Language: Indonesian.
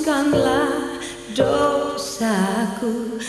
hapuskanlah dosaku.